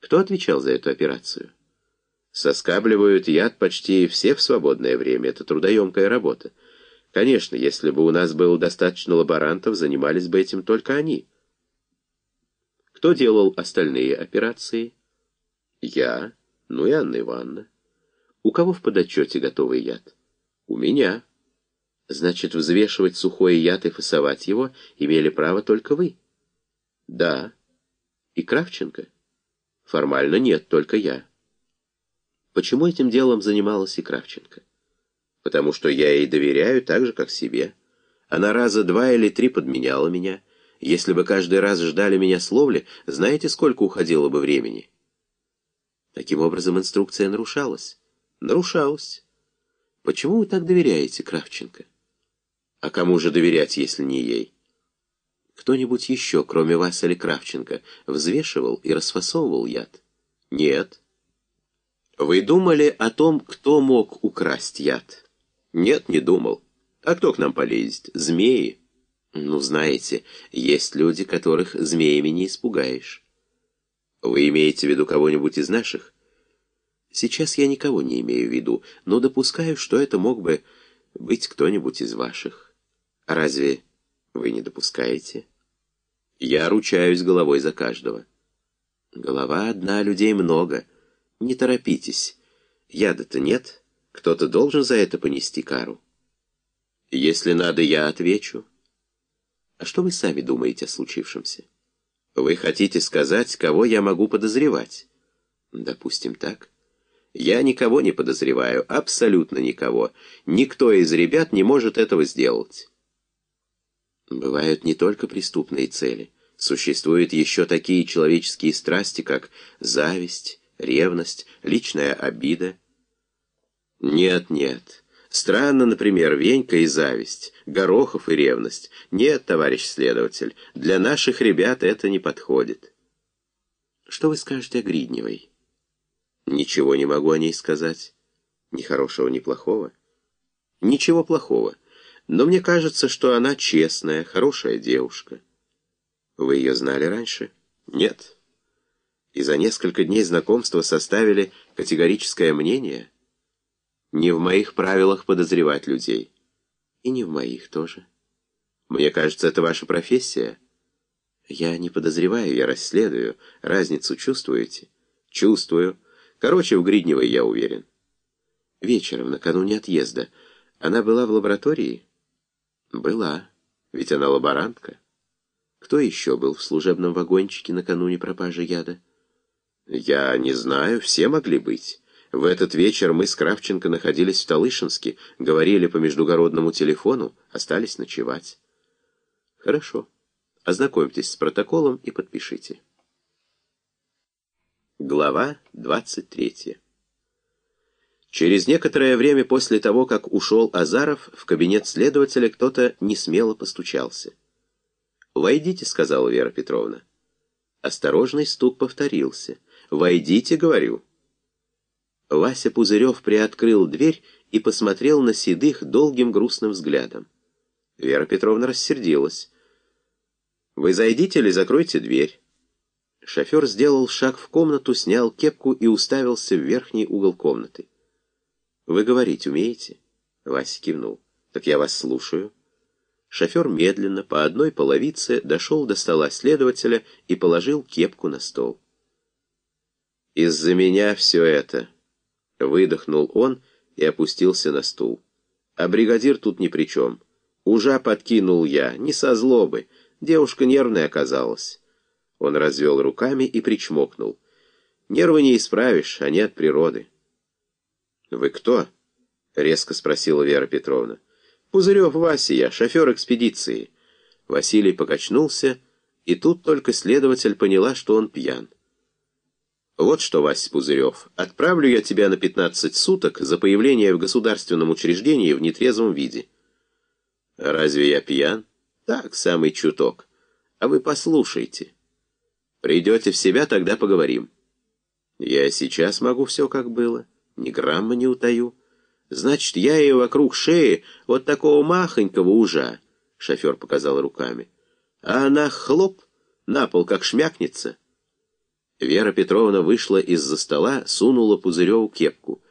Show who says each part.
Speaker 1: Кто отвечал за эту операцию? Соскабливают яд почти все в свободное время. Это трудоемкая работа. Конечно, если бы у нас было достаточно лаборантов, занимались бы этим только они. Кто делал остальные операции? Я, ну и Анна Ивановна. У кого в подотчете готовый яд? У меня. Значит, взвешивать сухой яд и фасовать его имели право только вы? Да. И Кравченко? Формально нет, только я. Почему этим делом занималась и Кравченко? Потому что я ей доверяю так же, как себе. Она раза два или три подменяла меня. Если бы каждый раз ждали меня с ловли, знаете, сколько уходило бы времени? Таким образом, инструкция нарушалась. Нарушалась. Почему вы так доверяете Кравченко? А кому же доверять, если не ей? Кто-нибудь еще, кроме вас или Кравченко, взвешивал и расфасовывал яд? Нет. Вы думали о том, кто мог украсть яд? Нет, не думал. А кто к нам полезет? Змеи? Ну, знаете, есть люди, которых змеями не испугаешь. Вы имеете в виду кого-нибудь из наших? Сейчас я никого не имею в виду, но допускаю, что это мог бы быть кто-нибудь из ваших. Разве вы не допускаете? Я ручаюсь головой за каждого. Голова одна, людей много. Не торопитесь. Яда-то нет. Кто-то должен за это понести кару. Если надо, я отвечу. А что вы сами думаете о случившемся? Вы хотите сказать, кого я могу подозревать? Допустим, так. Я никого не подозреваю, абсолютно никого. Никто из ребят не может этого сделать. Бывают не только преступные цели. Существуют еще такие человеческие страсти, как зависть, ревность, личная обида. Нет, нет. Странно, например, Венька и зависть, Горохов и ревность. Нет, товарищ следователь, для наших ребят это не подходит. Что вы скажете о Гридневой? Ничего не могу о ней сказать. Ни хорошего, ни плохого. Ничего плохого. Но мне кажется, что она честная, хорошая девушка. Вы ее знали раньше? Нет. И за несколько дней знакомства составили категорическое мнение? Не в моих правилах подозревать людей. И не в моих тоже. Мне кажется, это ваша профессия. Я не подозреваю, я расследую. Разницу чувствуете? Чувствую. Короче, в Гридневой я уверен. Вечером, накануне отъезда, она была в лаборатории? Была, ведь она лаборантка. Кто еще был в служебном вагончике накануне пропажи яда? Я не знаю, все могли быть. В этот вечер мы с Кравченко находились в Талышинске, говорили по междугородному телефону, остались ночевать. Хорошо. Ознакомьтесь с протоколом и подпишите. Глава 23 Через некоторое время после того, как ушел Азаров, в кабинет следователя кто-то несмело постучался. «Войдите», — сказала Вера Петровна. Осторожный стук повторился. «Войдите», — говорю. Вася Пузырев приоткрыл дверь и посмотрел на седых долгим грустным взглядом. Вера Петровна рассердилась. «Вы зайдите или закройте дверь?» Шофер сделал шаг в комнату, снял кепку и уставился в верхний угол комнаты. «Вы говорить умеете?» Вася кивнул. «Так я вас слушаю». Шофер медленно, по одной половице, дошел до стола следователя и положил кепку на стол. «Из-за меня все это», — выдохнул он и опустился на стул. «А бригадир тут ни при чем. Ужа подкинул я, не со злобы. Девушка нервная оказалась». Он развел руками и причмокнул. «Нервы не исправишь, они от природы». «Вы кто?» — резко спросила Вера Петровна. «Пузырев Вася я, шофер экспедиции». Василий покачнулся, и тут только следователь поняла, что он пьян. «Вот что, Вася Пузырев, отправлю я тебя на 15 суток за появление в государственном учреждении в нетрезвом виде». «Разве я пьян?» «Так, самый чуток. А вы послушайте. Придете в себя, тогда поговорим». «Я сейчас могу все, как было» ни грамма не утаю. Значит, я ее вокруг шеи вот такого махонького ужа, шофер показал руками. А она хлоп, на пол как шмякнется. Вера Петровна вышла из-за стола, сунула Пузыреву кепку.